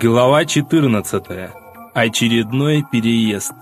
Глава 14. Очередной переезд.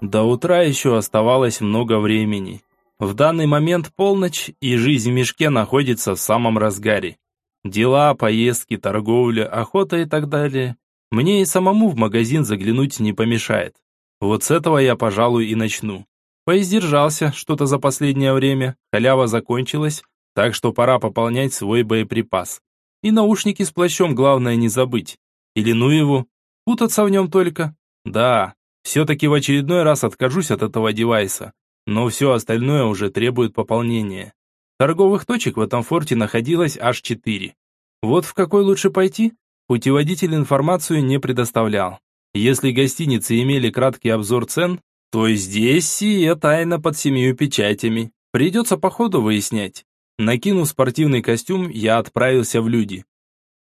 До утра еще оставалось много времени. В данный момент полночь, и жизнь в мешке находится в самом разгаре. Дела, поездки, торговля, охота и так далее. Мне и самому в магазин заглянуть не помешает. Вот с этого я, пожалуй, и начну. Поиздержался что-то за последнее время, халява закончилась, так что пора пополнять свой боеприпас. И наушники с плащом главное не забыть. Или ну его, путаться в нем только. Да, все-таки в очередной раз откажусь от этого девайса. Но все остальное уже требует пополнения. Торговых точек в этом форте находилось аж четыре. Вот в какой лучше пойти? Путеводитель информацию не предоставлял. Если гостиницы имели краткий обзор цен, то здесь сие тайна под семью печатями. Придется по ходу выяснять. Накинув спортивный костюм, я отправился в люди.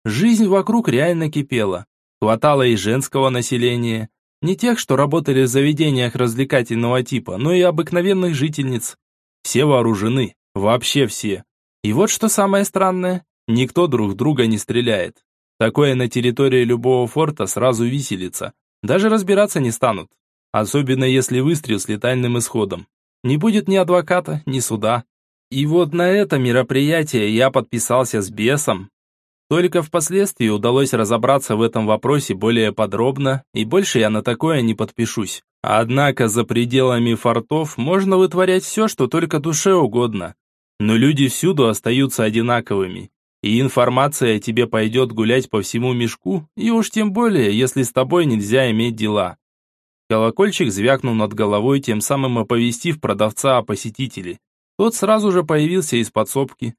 Жизнь вокруг реально кипела. Хватало и женского населения. Не тех, что работали в заведениях развлекательного типа, но и обыкновенных жительниц. Все вооружены, вообще все. И вот что самое странное, никто друг друга не стреляет. Такое на территории любого форта сразу виселится. Даже разбираться не станут. Особенно если выстрел с летальным исходом. Не будет ни адвоката, ни суда, и вот на это мероприятие я подписался с бесом. Только впоследствии удалось разобраться в этом вопросе более подробно, и больше я на такое не подпишусь. Однако за пределами фортов можно вытворять все, что только душе угодно. Но люди всюду остаются одинаковыми. И информация тебе пойдет гулять по всему мешку, и уж тем более, если с тобой нельзя иметь дела. Колокольчик звякнул над головой, тем самым оповестив продавца о посетителе. Тот сразу же появился из подсобки.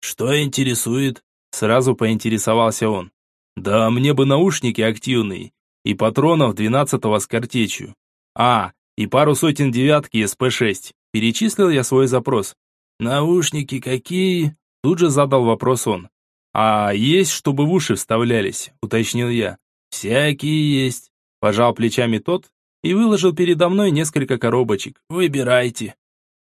«Что интересует?» Сразу поинтересовался он. «Да мне бы наушники активные и патронов двенадцатого с картечью. А, и пару сотен девятки СП-6». Перечислил я свой запрос. «Наушники какие?» Тут же задал вопрос он. «А есть, чтобы в уши вставлялись?» Уточнил я. «Всякие есть», пожал плечами тот и выложил передо мной несколько коробочек. «Выбирайте».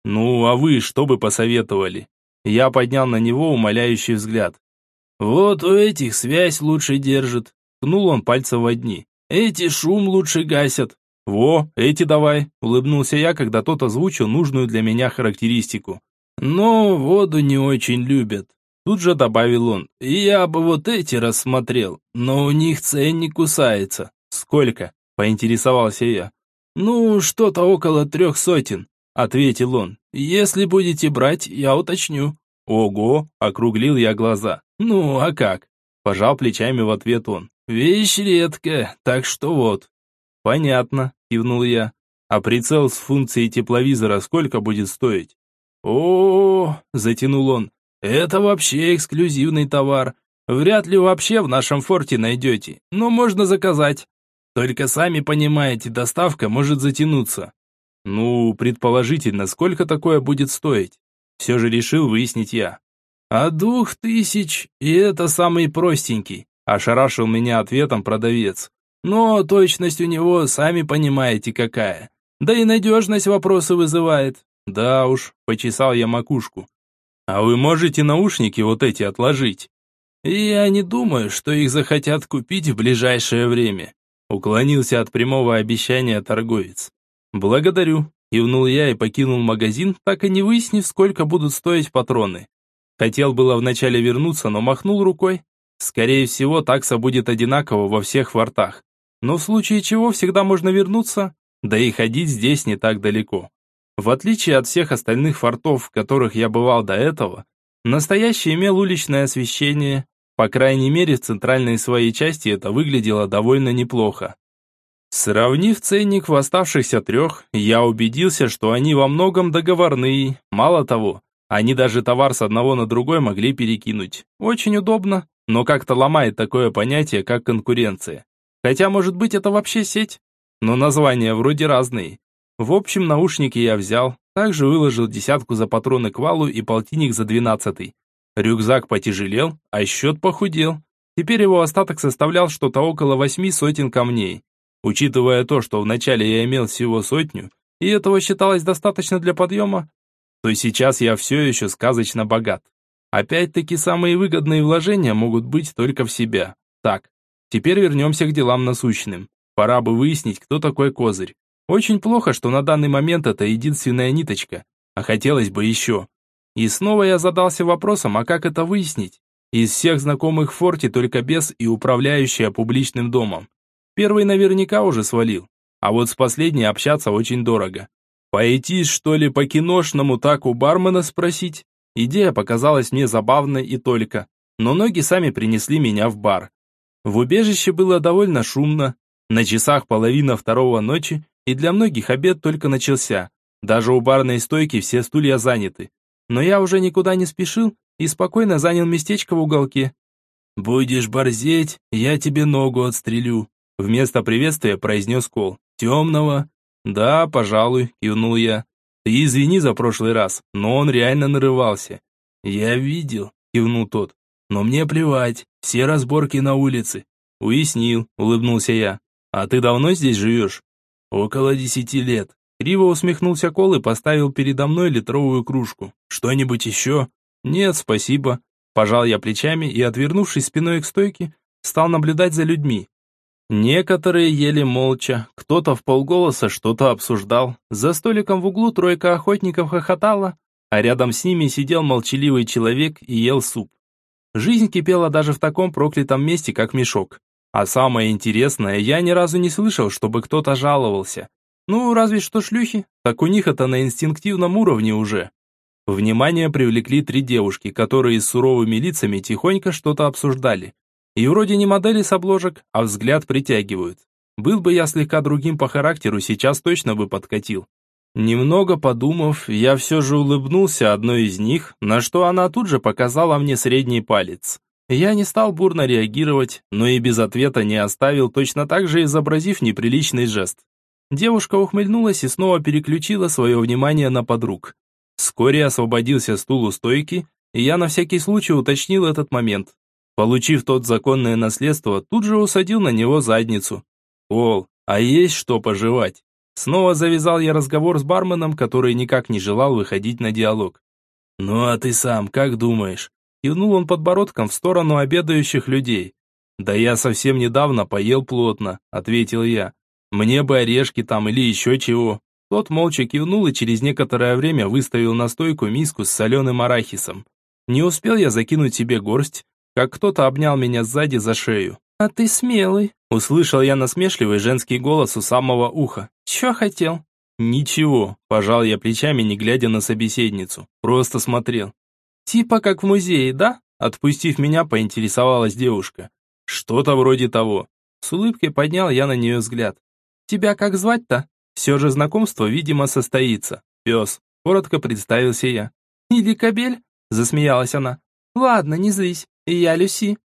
«Ну, а вы что бы посоветовали?» Я поднял на него умоляющий взгляд. «Вот у этих связь лучше держит», — ткнул он пальцем в одни. «Эти шум лучше гасят». «Во, эти давай», — улыбнулся я, когда тот озвучил нужную для меня характеристику. «Но воду не очень любят», — тут же добавил он. «Я бы вот эти рассмотрел, но у них ценник кусается». «Сколько?» — поинтересовался я. «Ну, что-то около трех сотен». — ответил он. «Если будете брать, я уточню». «Ого!» — округлил я глаза. «Ну, а как?» — пожал плечами в ответ он. «Вещь редкая, так что вот». «Понятно», — кивнул я. «А прицел с функцией тепловизора сколько будет стоить?» «О, -о, -о затянул он. «Это вообще эксклюзивный товар. Вряд ли вообще в нашем форте найдете, но можно заказать. Только сами понимаете, доставка может затянуться. Ну, предположительно, сколько такое будет стоить? Все же решил выяснить я. А двух тысяч, и это самый простенький, ошарашил меня ответом продавец. Но точность у него, сами понимаете, какая. Да и надежность вопросы вызывает. Да уж, почесал я макушку. А вы можете наушники вот эти отложить? Я не думаю, что их захотят купить в ближайшее время. Уклонился от прямого обещания торговец. «Благодарю», – кивнул я и покинул магазин, так и не выяснив, сколько будут стоить патроны. Хотел было вначале вернуться, но махнул рукой. Скорее всего, такса будет одинакова во всех фортах. Но в случае чего всегда можно вернуться, да и ходить здесь не так далеко. В отличие от всех остальных фортов, в которых я бывал до этого, настоящий имел уличное освещение, по крайней мере в центральной своей части это выглядело довольно неплохо. Сравнив ценник в оставшихся трех, я убедился, что они во многом договорные. Мало того, они даже товар с одного на другой могли перекинуть. Очень удобно, но как-то ломает такое понятие, как конкуренция. Хотя, может быть, это вообще сеть? Но названия вроде разные. В общем, наушники я взял, также выложил десятку за патроны к валу и полтинник за двенадцатый. Рюкзак потяжелел, а счет похудел. Теперь его остаток составлял что-то около восьми сотен камней. Учитывая то, что вначале я имел всего сотню, и этого считалось достаточно для подъема, то сейчас я все еще сказочно богат. Опять-таки самые выгодные вложения могут быть только в себя. Так, теперь вернемся к делам насущным. Пора бы выяснить, кто такой Козырь. Очень плохо, что на данный момент это единственная ниточка, а хотелось бы еще. И снова я задался вопросом, а как это выяснить? Из всех знакомых в форте только бес и управляющая публичным домом. Первый наверняка уже свалил, а вот с последней общаться очень дорого. Пойти, что ли, по-киношному так у бармена спросить? Идея показалась мне забавной и только, но ноги сами принесли меня в бар. В убежище было довольно шумно, на часах половина второго ночи, и для многих обед только начался. Даже у барной стойки все стулья заняты. Но я уже никуда не спешил и спокойно занял местечко в уголке. «Будешь борзеть, я тебе ногу отстрелю», вместо приветствия произнес Кол. «Темного?» «Да, пожалуй», кивнул я. «Ты извини за прошлый раз, но он реально нарывался». «Я видел», кивнул тот. «Но мне плевать, все разборки на улице». «Уяснил», улыбнулся я. «А ты давно здесь живешь?» «Около десяти лет». Криво усмехнулся Кол и поставил передо мной литровую кружку. «Что-нибудь еще?» «Нет, спасибо». Пожал я плечами и, отвернувшись спиной к стойке, стал наблюдать за людьми. Некоторые ели молча, кто-то в полголоса что-то обсуждал. За столиком в углу тройка охотников хохотала, а рядом с ними сидел молчаливый человек и ел суп. Жизнь кипела даже в таком проклятом месте, как мешок. А самое интересное, я ни разу не слышал, чтобы кто-то жаловался. Ну, разве что шлюхи, так у них это на инстинктивном уровне уже. Внимание привлекли три девушки, которые с суровыми лицами тихонько что-то обсуждали. И вроде не модели с обложек, а взгляд притягивают. Был бы я слегка другим по характеру, сейчас точно бы подкатил. Немного подумав, я все же улыбнулся одной из них, на что она тут же показала мне средний палец. Я не стал бурно реагировать, но и без ответа не оставил, точно так же изобразив неприличный жест. Девушка ухмыльнулась и снова переключила свое внимание на подруг. Вскоре освободился стул у стойки, и я на всякий случай уточнил этот момент. Получив тот законное наследство, тут же усадил на него задницу. «Ол, а есть что пожевать?» Снова завязал я разговор с барменом, который никак не желал выходить на диалог. «Ну а ты сам как думаешь?» Кивнул он подбородком в сторону обедающих людей. «Да я совсем недавно поел плотно», — ответил я. «Мне бы орешки там или еще чего». Тот молча кивнул и через некоторое время выставил на стойку миску с соленым арахисом. Не успел я закинуть себе горсть, как кто-то обнял меня сзади за шею. «А ты смелый», — услышал я насмешливый женский голос у самого уха. «Чё хотел?» «Ничего», — пожал я плечами, не глядя на собеседницу. Просто смотрел. «Типа как в музее, да?» Отпустив меня, поинтересовалась девушка. «Что-то вроде того». С улыбкой поднял я на нее взгляд. «Тебя как звать-то?» Все же знакомство, видимо, состоится. Пес. Коротко представился я. «Или кобель?» Засмеялась она. «Ладно, не злись. Я Люси».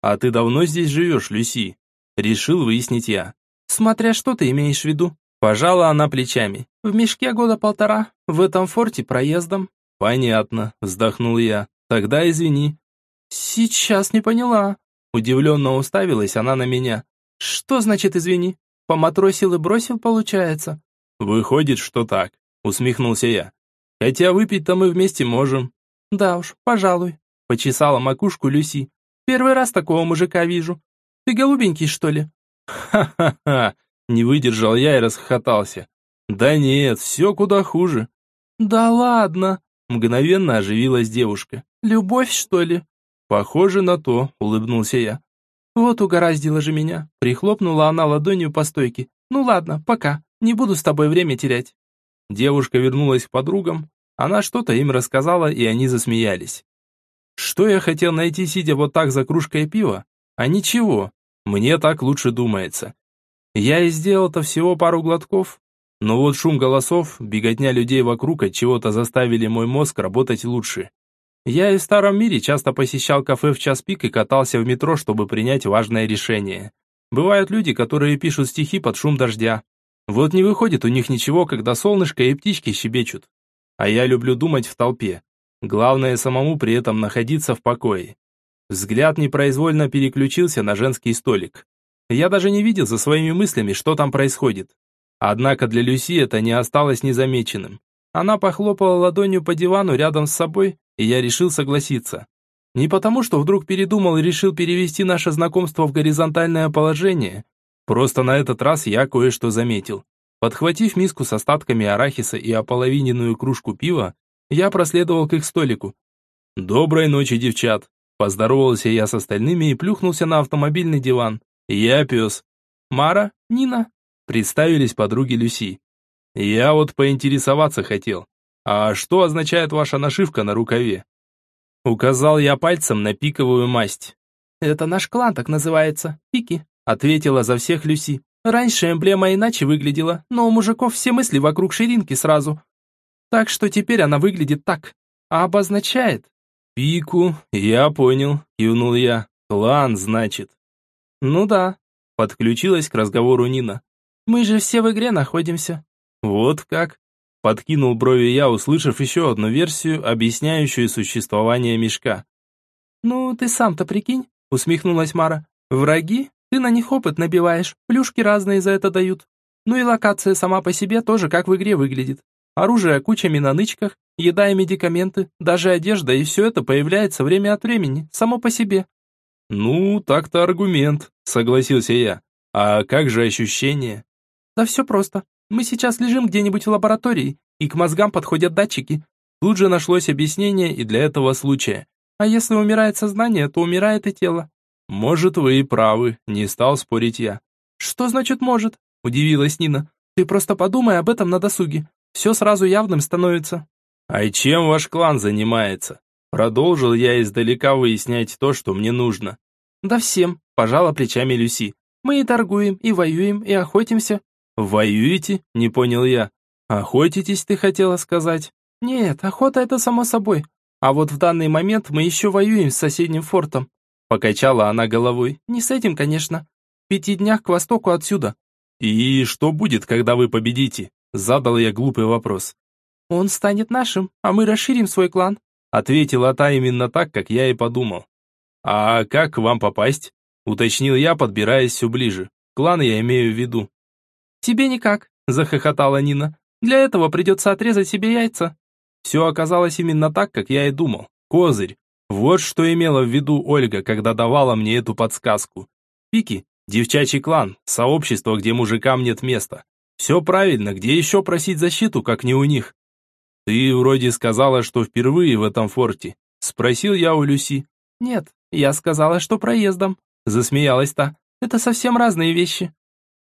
«А ты давно здесь живешь, Люси?» Решил выяснить я. «Смотря что ты имеешь в виду». Пожала она плечами. «В мешке года полтора, в этом форте проездом». «Понятно», вздохнул я. «Тогда извини». «Сейчас не поняла». Удивленно уставилась она на меня. «Что значит извини? Поматросил и бросил, получается?» «Выходит, что так», усмехнулся я. «Хотя выпить-то мы вместе можем». «Да уж, пожалуй», Почесала макушку Люси. Первый раз такого мужика вижу. Ты голубенький, что ли? Ха-ха-ха. Не выдержал я и расхохотался. Да нет, все куда хуже. Да ладно. Мгновенно оживилась девушка. Любовь, что ли? Похоже на то, улыбнулся я. Вот угораздило же меня. Прихлопнула она ладонью по стойке. Ну ладно, пока. Не буду с тобой время терять. Девушка вернулась к подругам. Она что-то им рассказала, и они засмеялись. Что я хотел найти, сидя вот так за кружкой пива? А ничего, мне так лучше думается. Я и сделал-то всего пару глотков, но вот шум голосов, беготня людей вокруг от чего-то заставили мой мозг работать лучше. Я и в старом мире часто посещал кафе в час пик и катался в метро, чтобы принять важное решение. Бывают люди, которые пишут стихи под шум дождя. Вот не выходит у них ничего, когда солнышко и птички щебечут. А я люблю думать в толпе. Главное самому при этом находиться в покое. Взгляд непроизвольно переключился на женский столик. Я даже не видел за своими мыслями, что там происходит. Однако для Люси это не осталось незамеченным. Она похлопала ладонью по дивану рядом с собой и я решил согласиться. Не потому, что вдруг передумал и решил перевести наше знакомство в горизонтальное положение. Просто на этот раз я кое-что заметил. Подхватив миску с остатками арахиса и ополовиненную кружку пива, я проследовал к их столику. «Доброй ночи, девчат!» Поздоровался я с остальными и плюхнулся на автомобильный диван. «Я пес». «Мара? Нина?» Представились подруги Люси. «Я вот поинтересоваться хотел. А что означает ваша нашивка на рукаве?» Указал я пальцем на пиковую масть. «Это наш клан так называется, пики», ответила за всех Люси. «Раньше эмблема иначе выглядела, но у мужиков все мысли вокруг ширинки сразу. Так что теперь она выглядит так, а обозначает...» «Пику, я понял», кивнул я. «Клан, значит». «Ну да», подключилась к разговору Нина. «Мы же все в игре находимся». «Вот как?» Подкинул брови я, услышав еще одну версию, объясняющую существование мешка. «Ну, ты сам-то прикинь», — усмехнулась Мара. «Враги? Ты на них опыт набиваешь, плюшки разные за это дают. Ну и локация сама по себе тоже как в игре выглядит. Оружие кучами на нычках, еда и медикаменты, даже одежда, и все это появляется время от времени, само по себе». «Ну, так-то аргумент», — согласился я. «А как же ощущения?» «Да все просто. Мы сейчас лежим где-нибудь в лаборатории, и к мозгам подходят датчики. Тут же нашлось объяснение и для этого случая. А если умирает сознание, то умирает и тело. Может, вы и правы, не стал спорить я. Что значит может? Удивилась Нина. Ты просто подумай об этом на досуге. Все сразу явным становится. А и чем ваш клан занимается? Продолжил я издалека выяснять то, что мне нужно. Да всем, пожала плечами Люси. Мы и торгуем, и воюем, и охотимся, «Воюете?» – не понял я. «Охотитесь, ты хотела сказать?» «Нет, охота – это само собой. А вот в данный момент мы еще воюем с соседним фортом». Покачала она головой. «Не с этим, конечно. В пяти днях к востоку отсюда». «И что будет, когда вы победите?» Задал я глупый вопрос. «Он станет нашим, а мы расширим свой клан», ответила та именно так, как я и подумал. «А как к вам попасть?» уточнил я, подбираясь все ближе. Клан я имею в виду. «Тебе никак», – захохотала Нина. «Для этого придется отрезать себе яйца». Все оказалось именно так, как я и думал. Козырь. Вот что имела в виду Ольга, когда давала мне эту подсказку. Пики – девчачий клан, сообщество, где мужикам нет места. Все правильно, где еще просить защиту, как не у них? Ты вроде сказала, что впервые в этом форте. Спросил я у Люси. Нет, я сказала, что проездом. Засмеялась та. Это совсем разные вещи.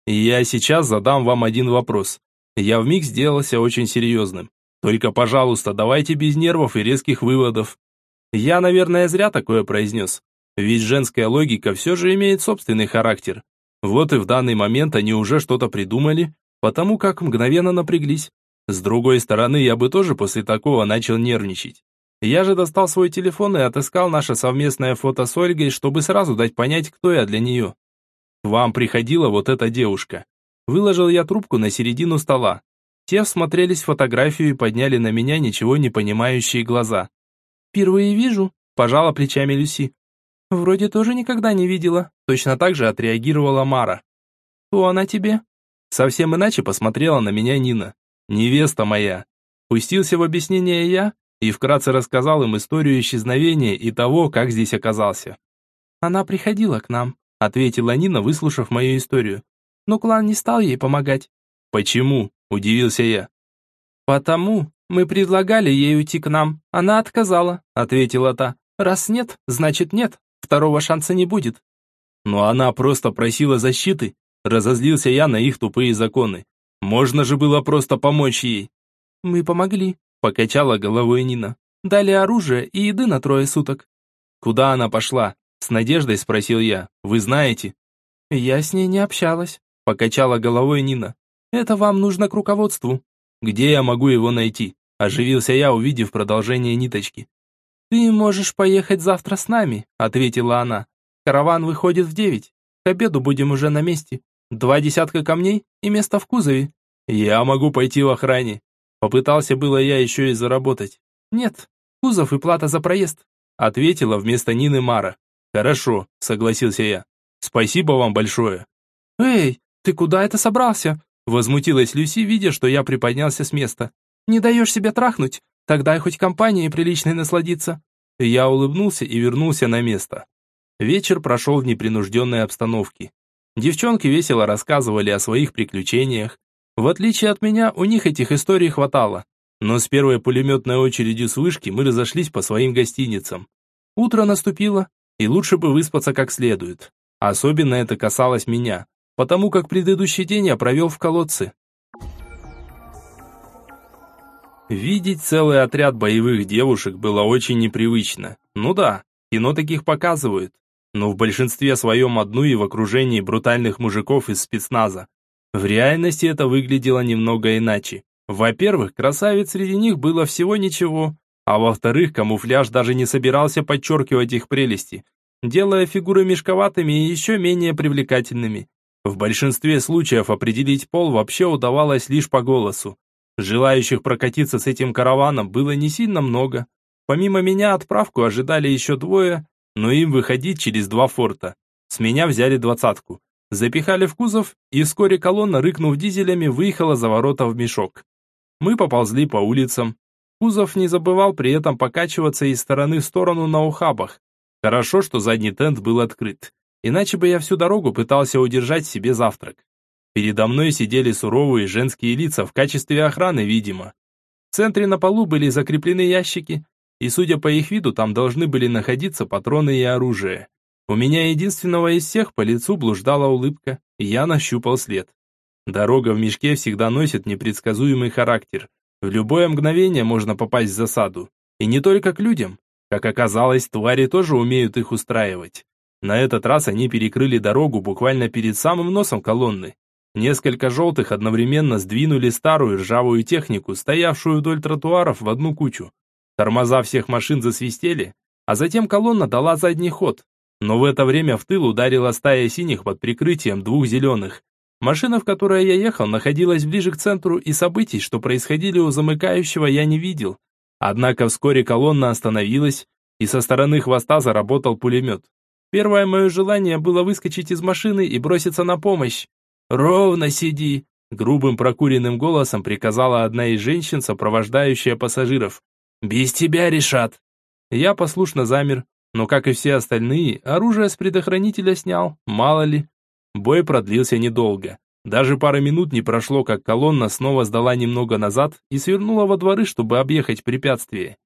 Я сейчас задам вам один вопрос. Я вмиг сделался очень серьезным. Только, пожалуйста, давайте без нервов и резких выводов. Я, наверное, зря такое произнес. Ведь женская логика все же имеет собственный характер. Вот и в данный момент они уже что-то придумали, потому как мгновенно напряглись. С другой стороны, я бы тоже после такого начал нервничать. Я же достал свой телефон и отыскал наше совместное фото с Ольгой, чтобы сразу дать понять, кто я для нее вам приходила вот эта девушка. Выложил я трубку на середину стола. Те всмотрелись в фотографию и подняли на меня ничего не понимающие глаза. «Впервые вижу», – пожала плечами Люси. «Вроде тоже никогда не видела», – точно так же отреагировала Мара. «Кто она тебе?» Совсем иначе посмотрела на меня Нина. «Невеста моя». Пустился в объяснение я и вкратце рассказал им историю исчезновения и того, как здесь оказался. «Она приходила к нам», ответила Нина, выслушав мою историю. Но клан не стал ей помогать. Почему? удивился я. Потому мы предлагали ей уйти к нам. Она отказала, ответила та. Раз нет, значит нет. Второго шанса не будет. Но она просто просила защиты. Разозлился я на их тупые законы. Можно же было просто помочь ей. Мы помогли, покачала головой Нина. Дали оружие и еды на трое суток. Куда она пошла? С надеждой спросил я. Вы знаете? Я с ней не общалась, покачала головой Нина. Это вам нужно к руководству. Где я могу его найти? Оживился я, увидев продолжение ниточки. Ты можешь поехать завтра с нами, ответила она. Караван выходит в девять. К обеду будем уже на месте. Два десятка камней и место в кузове. Я могу пойти в охране. Попытался было я еще и заработать. Нет, кузов и плата за проезд, ответила вместо Нины Мара. «Хорошо», — согласился я. «Спасибо вам большое». «Эй, ты куда это собрался?» Возмутилась Люси, видя, что я приподнялся с места. «Не даешь себя трахнуть? Тогда и хоть компанией приличной насладиться». Я улыбнулся и вернулся на место. Вечер прошел в непринужденной обстановке. Девчонки весело рассказывали о своих приключениях. В отличие от меня, у них этих историй хватало. Но с первой пулеметной очередью с вышки мы разошлись по своим гостиницам. Утро наступило, и лучше бы выспаться как следует. Особенно это касалось меня, потому как предыдущий день я провел в колодце. Видеть целый отряд боевых девушек было очень непривычно. Ну да, кино таких показывают но в большинстве своем одну и в окружении брутальных мужиков из спецназа. В реальности это выглядело немного иначе. Во-первых, красавиц среди них было всего ничего, а во-вторых, камуфляж даже не собирался подчеркивать их прелести, делая фигуры мешковатыми и еще менее привлекательными. В большинстве случаев определить пол вообще удавалось лишь по голосу. Желающих прокатиться с этим караваном было не сильно много. Помимо меня отправку ожидали еще двое, но им выходить через два форта. С меня взяли двадцатку. Запихали в кузов, и вскоре колонна, рыкнув дизелями, выехала за ворота в мешок. Мы поползли по улицам. Кузов не забывал при этом покачиваться из стороны в сторону на ухабах. Хорошо, что задний тент был открыт. Иначе бы я всю дорогу пытался удержать себе завтрак. Передо мной сидели суровые женские лица в качестве охраны, видимо. В центре на полу были закреплены ящики, и судя по их виду, там должны были находиться патроны и оружие. У меня единственного из всех по лицу блуждала улыбка, и я нащупал след. Дорога в мешке всегда носит непредсказуемый характер. В любое мгновение можно попасть в засаду. И не только к людям. Как оказалось, твари тоже умеют их устраивать. На этот раз они перекрыли дорогу буквально перед самым носом колонны. Несколько желтых одновременно сдвинули старую ржавую технику, стоявшую вдоль тротуаров в одну кучу. Тормоза всех машин засвистели, а затем колонна дала задний ход. Но в это время в тыл ударила стая синих под прикрытием двух зеленых. Машина, в которой я ехал, находилась ближе к центру, и событий, что происходили у замыкающего, я не видел. Однако вскоре колонна остановилась, и со стороны хвоста заработал пулемет. Первое мое желание было выскочить из машины и броситься на помощь. «Ровно сиди!» Грубым прокуренным голосом приказала одна из женщин, сопровождающая пассажиров. «Без тебя решат!» Я послушно замер, но, как и все остальные, оружие с предохранителя снял, мало ли. Бой продлился недолго. Даже пары минут не прошло, как колонна снова сдала немного назад и свернула во дворы, чтобы объехать препятствие.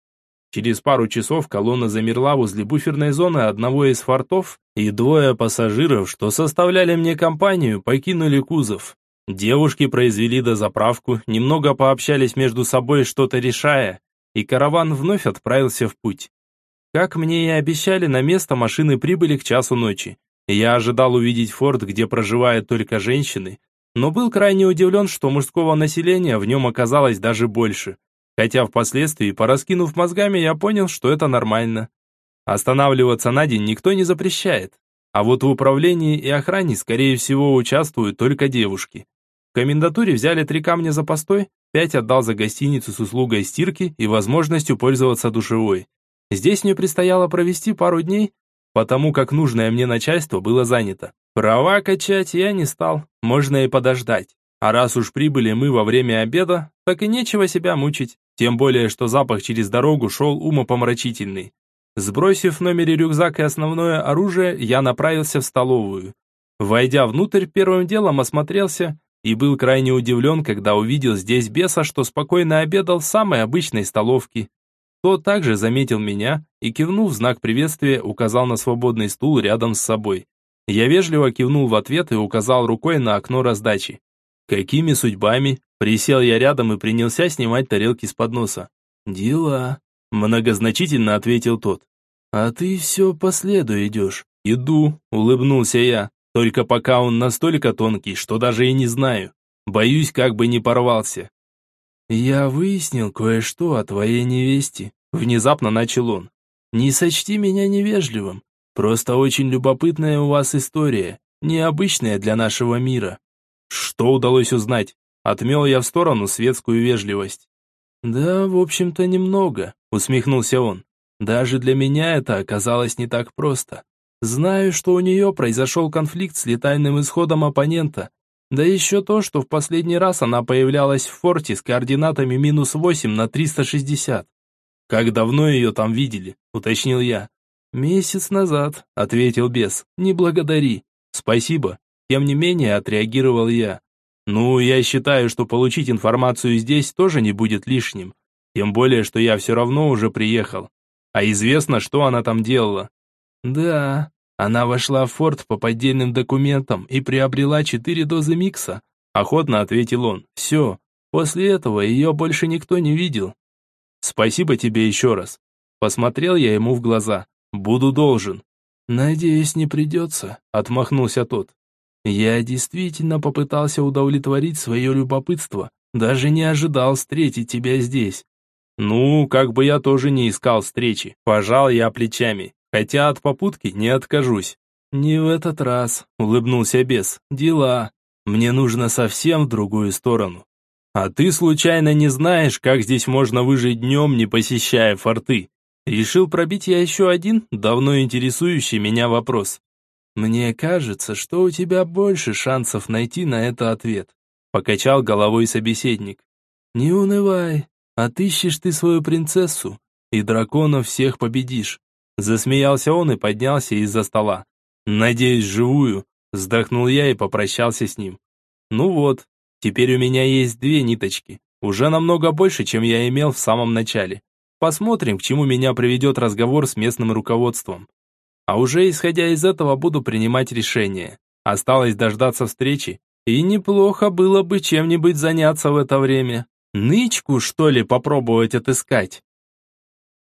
Через пару часов колонна замерла возле буферной зоны одного из фортов, и двое пассажиров, что составляли мне компанию, покинули кузов. Девушки произвели дозаправку, немного пообщались между собой, что-то решая, и караван вновь отправился в путь. Как мне и обещали, на место машины прибыли к часу ночи. Я ожидал увидеть форт, где проживают только женщины, но был крайне удивлен, что мужского населения в нем оказалось даже больше. Хотя впоследствии, пораскинув мозгами, я понял, что это нормально. Останавливаться на день никто не запрещает. А вот в управлении и охране, скорее всего, участвуют только девушки. В комендатуре взяли три камня за постой, Пять отдал за гостиницу с услугой стирки и возможностью пользоваться душевой. Здесь мне предстояло провести пару дней, потому как нужное мне начальство было занято. Права качать я не стал, можно и подождать. А раз уж прибыли мы во время обеда, так и нечего себя мучить. Тем более, что запах через дорогу шел умопомрачительный. Сбросив в номере рюкзак и основное оружие, я направился в столовую. Войдя внутрь, первым делом осмотрелся и был крайне удивлен, когда увидел здесь беса, что спокойно обедал в самой обычной столовке. Тот также заметил меня и, кивнув в знак приветствия, указал на свободный стул рядом с собой. Я вежливо кивнул в ответ и указал рукой на окно раздачи. Какими судьбами? Присел я рядом и принялся снимать тарелки с подноса. «Дела», — многозначительно ответил тот. «А ты все по следу идешь». «Иду», — улыбнулся я. Только пока он настолько тонкий, что даже и не знаю. Боюсь, как бы не порвался. «Я выяснил кое-что о твоей невесте», — внезапно начал он. «Не сочти меня невежливым. Просто очень любопытная у вас история, необычная для нашего мира». «Что удалось узнать?» Отмел я в сторону светскую вежливость. «Да, в общем-то, немного», — усмехнулся он. «Даже для меня это оказалось не так просто. Знаю, что у нее произошел конфликт с летальным исходом оппонента. Да еще то, что в последний раз она появлялась в форте с координатами минус 8 на 360. «Как давно ее там видели?» – уточнил я. «Месяц назад», – ответил бес. «Не благодари». «Спасибо». Тем не менее, отреагировал я. «Ну, я считаю, что получить информацию здесь тоже не будет лишним. Тем более, что я все равно уже приехал. А известно, что она там делала». «Да, она вошла в форт по поддельным документам и приобрела четыре дозы микса», – охотно ответил он. «Все. После этого ее больше никто не видел». «Спасибо тебе еще раз». Посмотрел я ему в глаза. «Буду должен». «Надеюсь, не придется», – отмахнулся тот. «Я действительно попытался удовлетворить свое любопытство, даже не ожидал встретить тебя здесь». «Ну, как бы я тоже не искал встречи», – пожал я плечами, хотя от попутки не откажусь. «Не в этот раз», – улыбнулся бес, – «дела. Мне нужно совсем в другую сторону». «А ты случайно не знаешь, как здесь можно выжить днем, не посещая форты?» Решил пробить я еще один, давно интересующий меня вопрос. «Мне кажется, что у тебя больше шансов найти на это ответ», покачал головой собеседник. «Не унывай, отыщешь ты свою принцессу, и драконов всех победишь». Засмеялся он и поднялся из-за стола. «Надеюсь, живую», вздохнул я и попрощался с ним. «Ну вот, теперь у меня есть две ниточки, уже намного больше, чем я имел в самом начале. Посмотрим, к чему меня приведет разговор с местным руководством. А уже исходя из этого буду принимать решение. Осталось дождаться встречи, и неплохо было бы чем-нибудь заняться в это время. Нычку, что ли, попробовать отыскать?